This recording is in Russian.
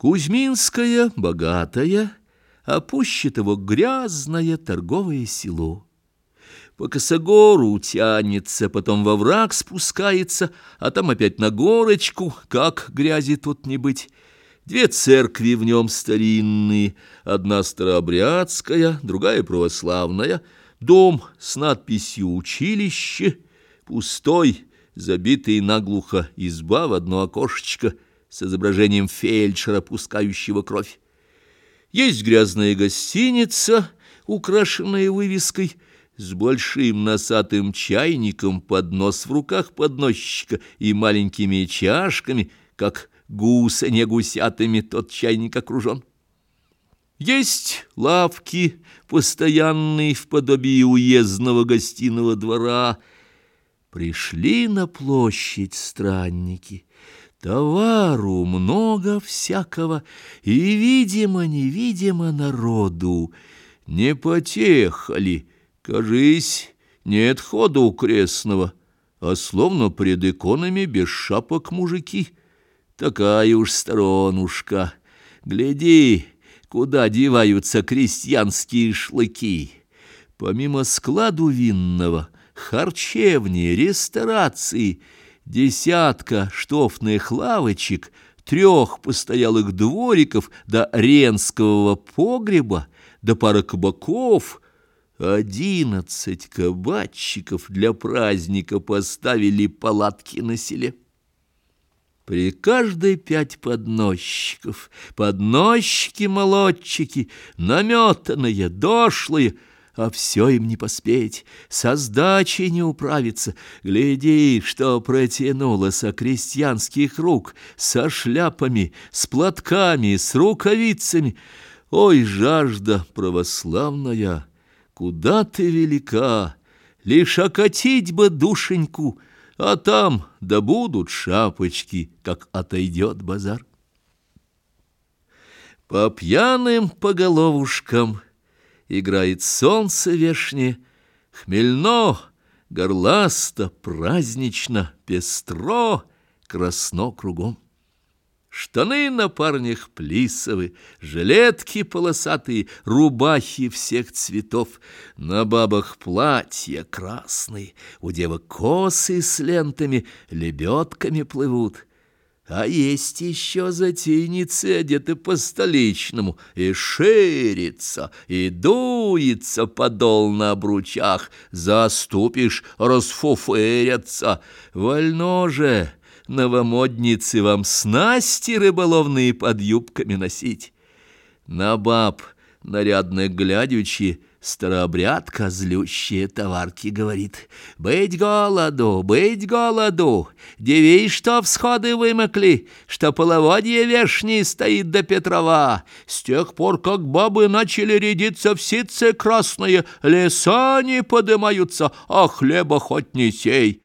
Кузьминское богатое, а пуще того грязное торговое село. По косогору тянется, потом во враг спускается, а там опять на горочку, как грязи тут не быть. Две церкви в нем старинные, одна старообрядская, другая православная, дом с надписью «Училище», пустой, забитый наглухо изба в одно окошечко с изображением фельдшера, пускающего кровь. Есть грязная гостиница, украшенная вывеской — с большим носатым чайником, поднос в руках подносчика и маленькими чашками, как гуса не гусятами тот чайник окружен. Есть лавки, постоянные в подобии уездного гостиного двора. Пришли на площадь странники. Товару много всякого, и, видимо-невидимо, народу. Не потехали, Кажись, нет хода у крестного, а словно пред иконами без шапок мужики. Такая уж сторонушка. Гляди, куда деваются крестьянские шлыки. Помимо складу винного, харчевни, ресторации, десятка штофных лавочек, трех постоялых двориков до ренского погреба, до пары кабаков — Одиннадцать кабачиков для праздника поставили палатки на селе. При каждой пять подносчиков, подносчики-молодчики, наметанные, дошлые, а все им не поспеть, со сдачей не управиться. Гляди, что протянуло со крестьянских рук, со шляпами, с платками, с рукавицами. Ой, жажда православная! Куда ты велика, лишь окатить бы душеньку, А там да будут шапочки, как отойдет базар. По пьяным поголовушкам Играет солнце вешнее, Хмельно, горласто, празднично, Пестро, красно кругом. Штаны на парнях плисовы, жилетки полосатые, рубахи всех цветов, на бабах платья красные, у девок косы с лентами, лебедками плывут. А есть еще затейницы, одеты по-столичному, и ширится, и дуется подол на обручах, заступишь, расфуфырятся, вольно же — новомодницы вам снасти рыболовные под юбками носить. На баб нарядных глядючи старообрядка злющие товарки говорит. Быть голоду, быть голоду, девей, что всходы вымокли, что половодье вешней стоит до Петрова. С тех пор, как бабы начали рядиться в ситце красные, леса не подымаются, а хлеба хоть не сей.